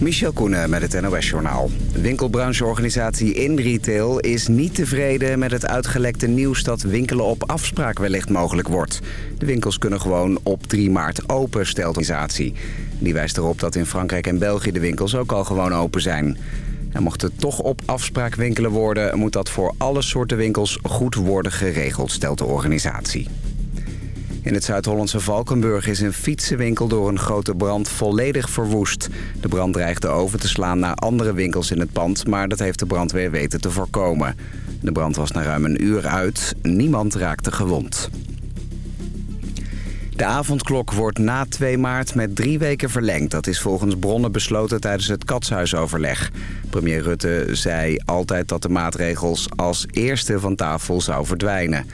Michel Koenen met het NOS-journaal. Winkelbrancheorganisatie InRetail is niet tevreden met het uitgelekte nieuws... dat winkelen op afspraak wellicht mogelijk wordt. De winkels kunnen gewoon op 3 maart open, stelt de organisatie. Die wijst erop dat in Frankrijk en België de winkels ook al gewoon open zijn. En mocht het toch op afspraak winkelen worden... moet dat voor alle soorten winkels goed worden geregeld, stelt de organisatie. In het Zuid-Hollandse Valkenburg is een fietsenwinkel door een grote brand volledig verwoest. De brand dreigde over te slaan naar andere winkels in het pand, maar dat heeft de brandweer weten te voorkomen. De brand was na ruim een uur uit. Niemand raakte gewond. De avondklok wordt na 2 maart met drie weken verlengd. Dat is volgens bronnen besloten tijdens het katshuisoverleg. Premier Rutte zei altijd dat de maatregels als eerste van tafel zou verdwijnen.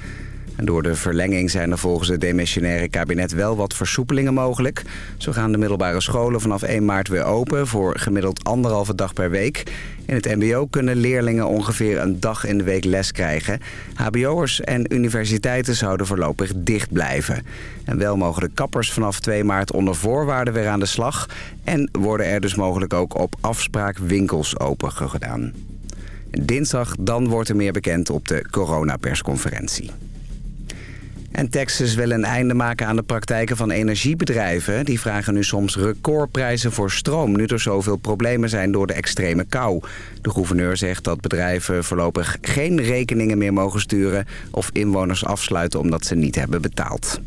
En door de verlenging zijn er volgens het demissionaire kabinet wel wat versoepelingen mogelijk. Zo gaan de middelbare scholen vanaf 1 maart weer open voor gemiddeld anderhalve dag per week. In het mbo kunnen leerlingen ongeveer een dag in de week les krijgen. Hbo'ers en universiteiten zouden voorlopig dicht blijven. En wel mogen de kappers vanaf 2 maart onder voorwaarden weer aan de slag. En worden er dus mogelijk ook op afspraak winkels open gedaan. Dinsdag dan wordt er meer bekend op de coronapersconferentie. En Texas wil een einde maken aan de praktijken van energiebedrijven. Die vragen nu soms recordprijzen voor stroom... nu er zoveel problemen zijn door de extreme kou. De gouverneur zegt dat bedrijven voorlopig geen rekeningen meer mogen sturen... of inwoners afsluiten omdat ze niet hebben betaald.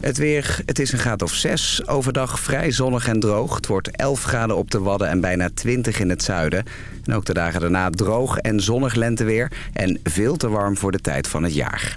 Het weer, het is een graad of 6. Overdag vrij zonnig en droog. Het wordt 11 graden op de Wadden en bijna 20 in het zuiden. En ook de dagen daarna droog en zonnig lenteweer. En veel te warm voor de tijd van het jaar.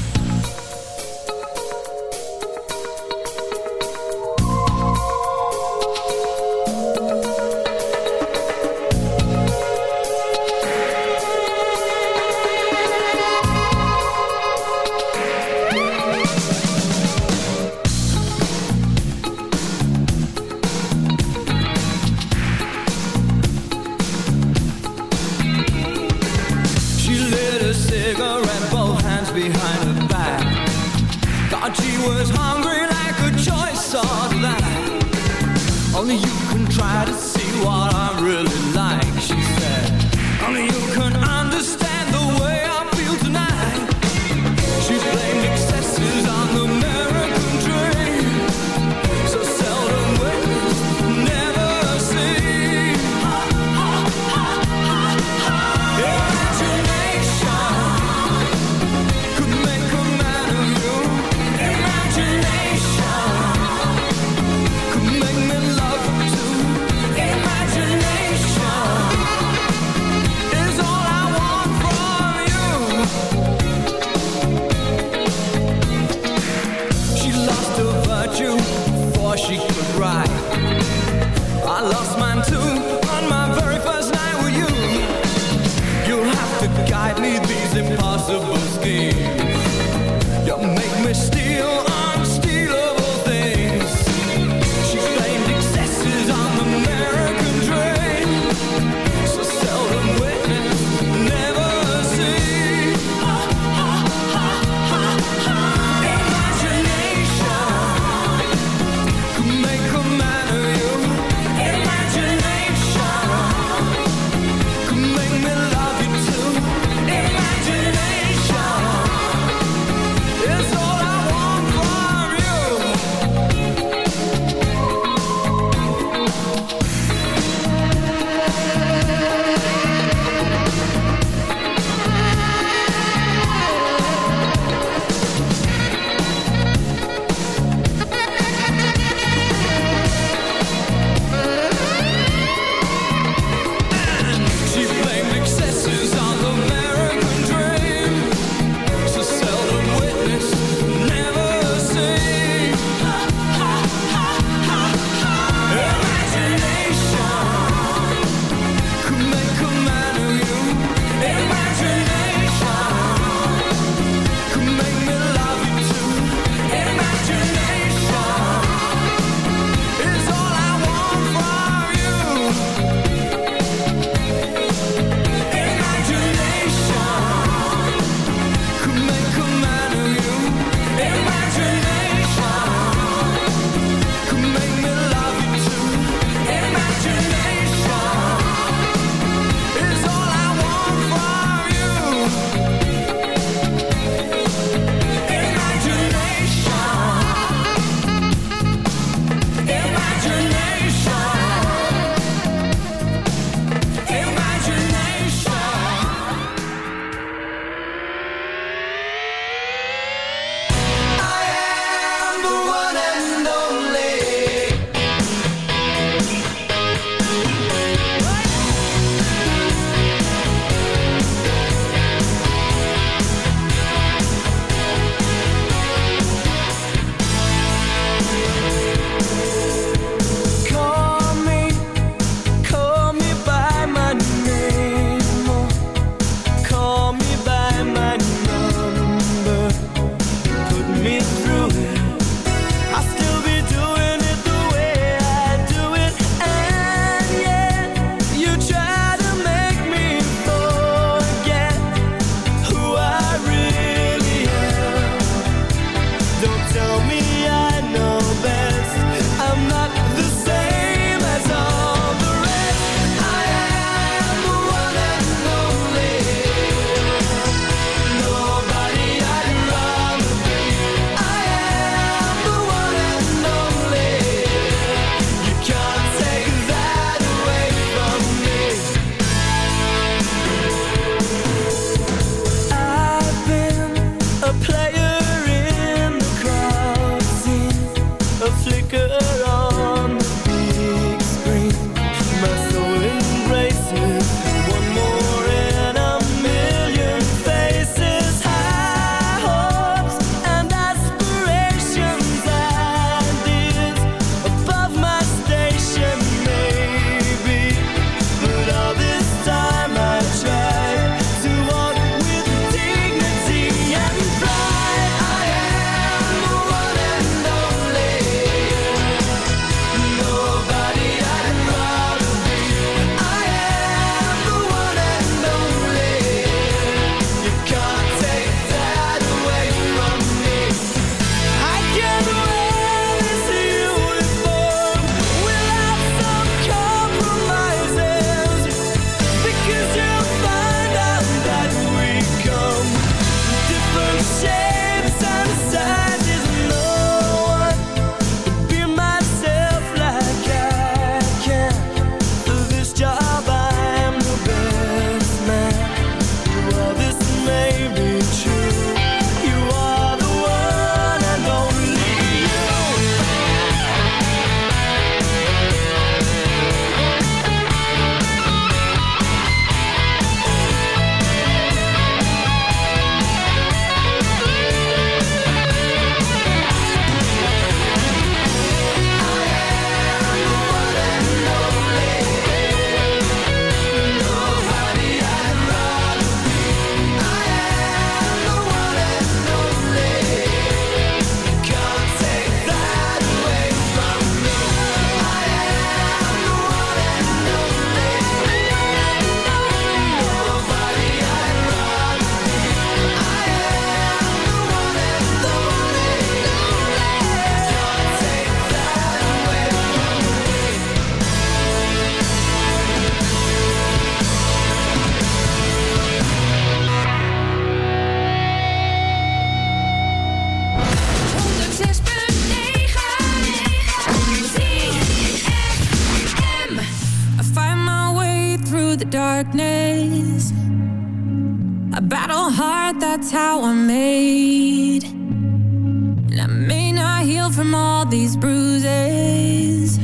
all these bruises.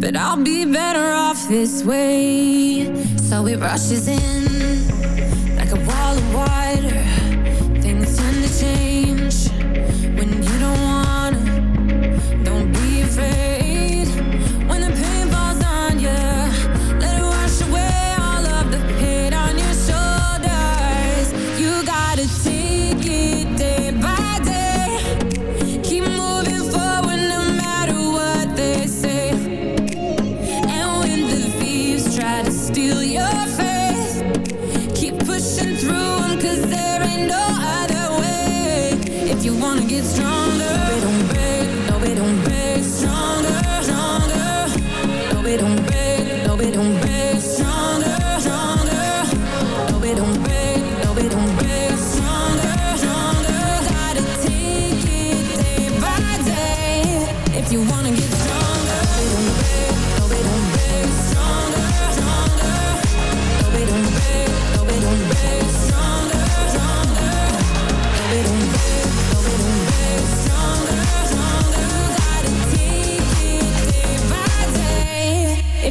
But I'll be better off this way. So it rushes in.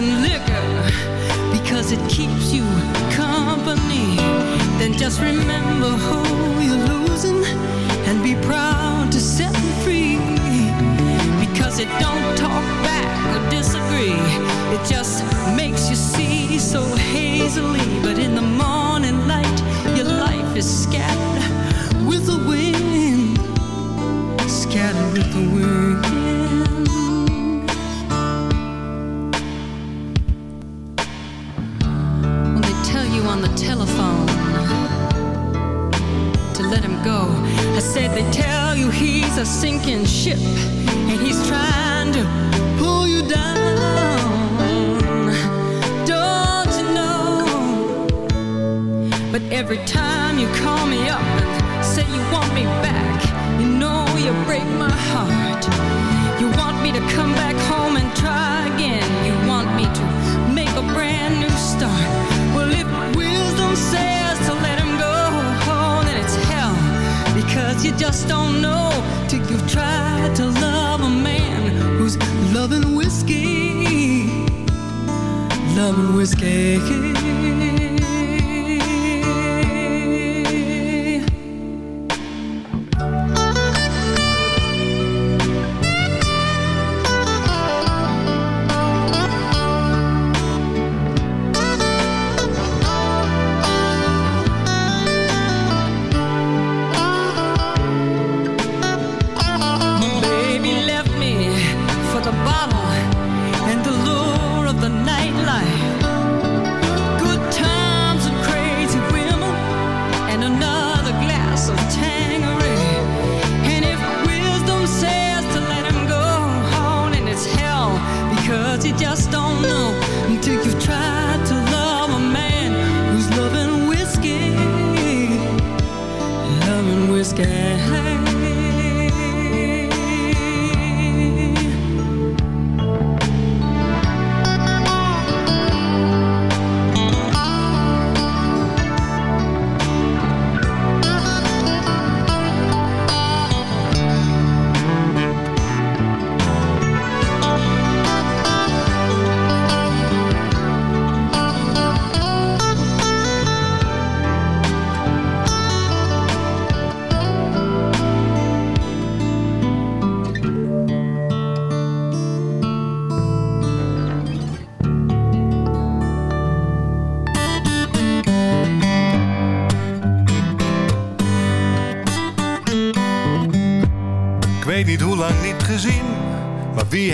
liquor because it keeps you company. Then just remember who Cause you just don't know until you've tried to love a man who's loving whiskey. Loving whiskey.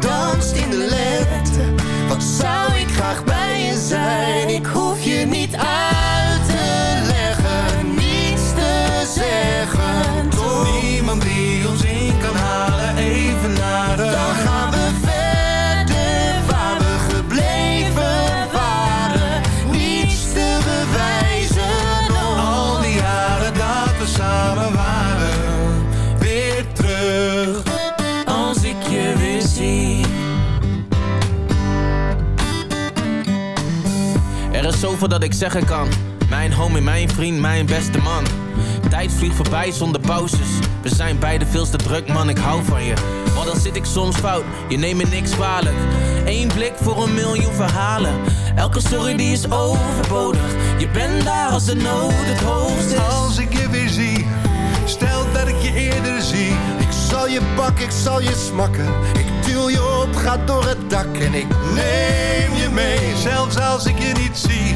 danst in de lente. Wat zou ik graag bij je zijn? Ik hoef je niet uit te leggen, niets te zeggen. Toch niemand die ons in kan halen, even naar de. Dan gaan er is zoveel dat ik zeggen kan. Mijn homie, mijn vriend, mijn beste man. Tijd vliegt voorbij zonder pauzes. We zijn beide veel te druk, man, ik hou van je. Maar dan zit ik soms fout, je neemt me niks kwalijk. Eén blik voor een miljoen verhalen. Elke sorry die is overbodig. Je bent daar als de nood het hoogst is. Als ik je weer zie, stel dat ik je eerder zie zal je pakken, ik zal je smakken. Ik duw je op, ga door het dak en ik neem je mee. Zelfs als ik je niet zie,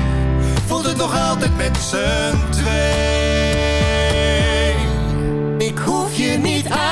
het nog altijd met z'n twee. Ik hoef je niet uit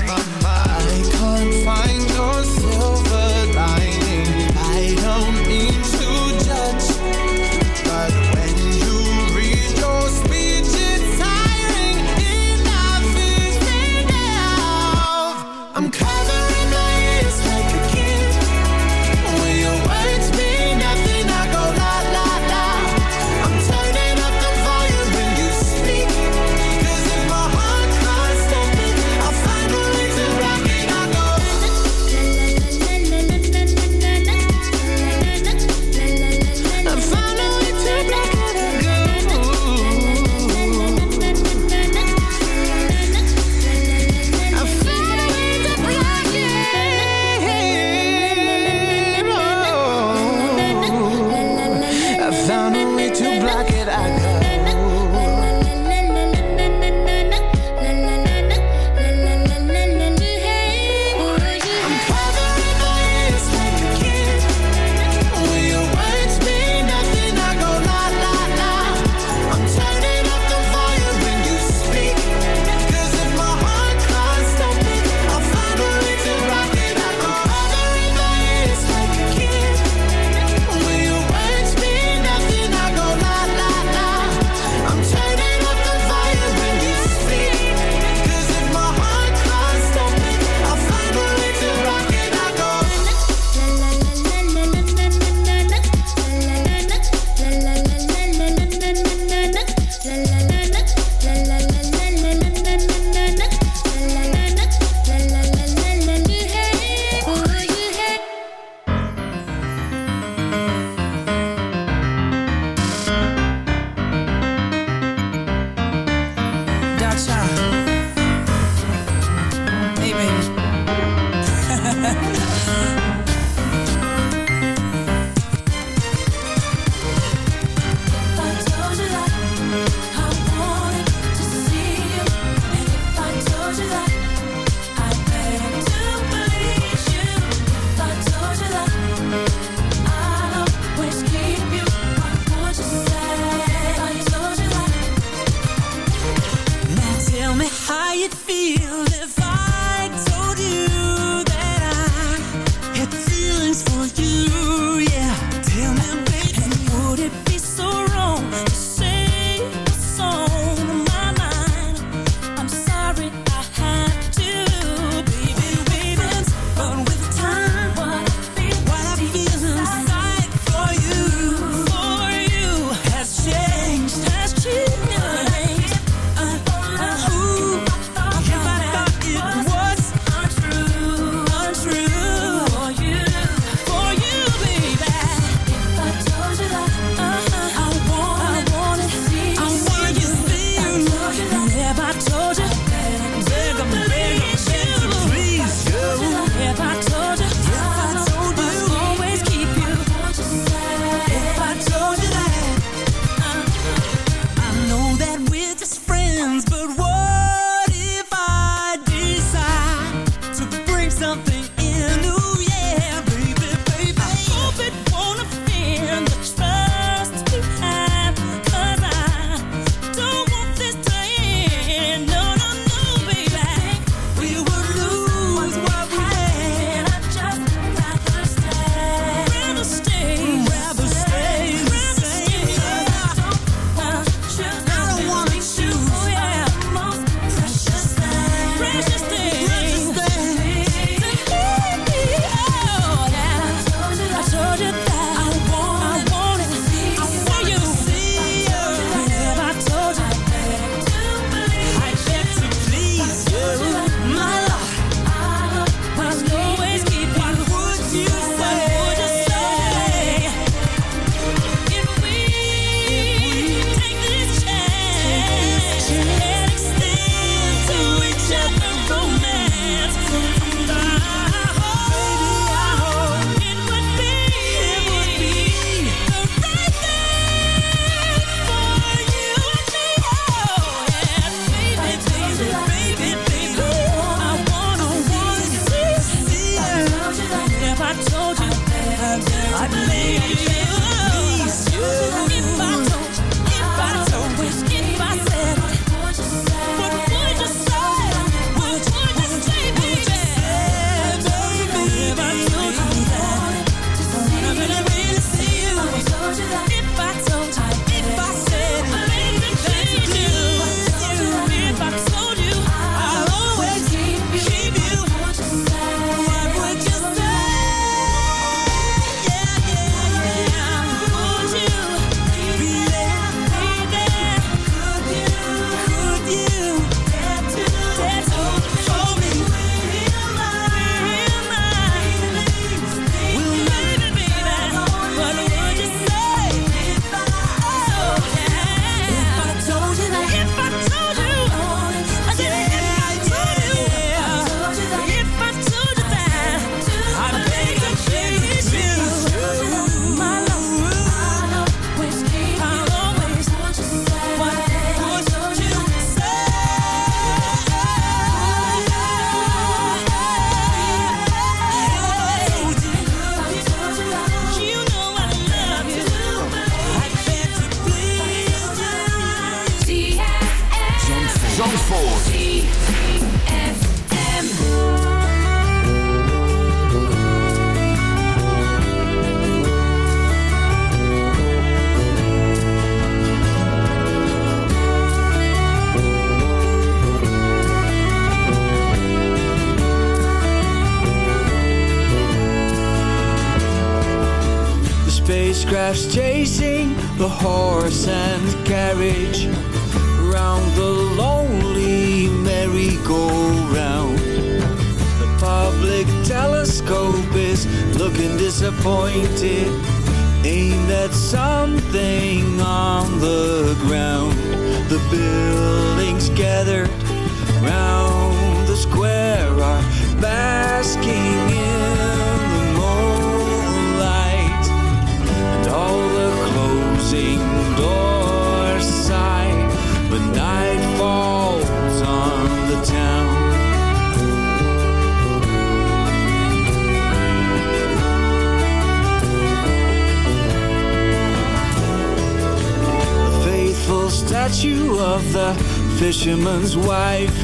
Statue of the fisherman's wife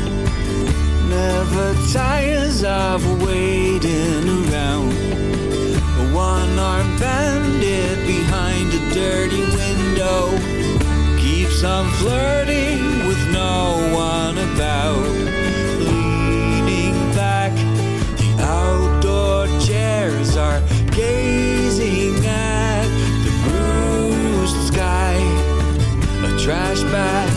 never tires of waiting around. One-armed bandit behind a dirty window keeps on flirting with no one about. Leaning back, the outdoor chairs are gazing trash bag.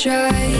try.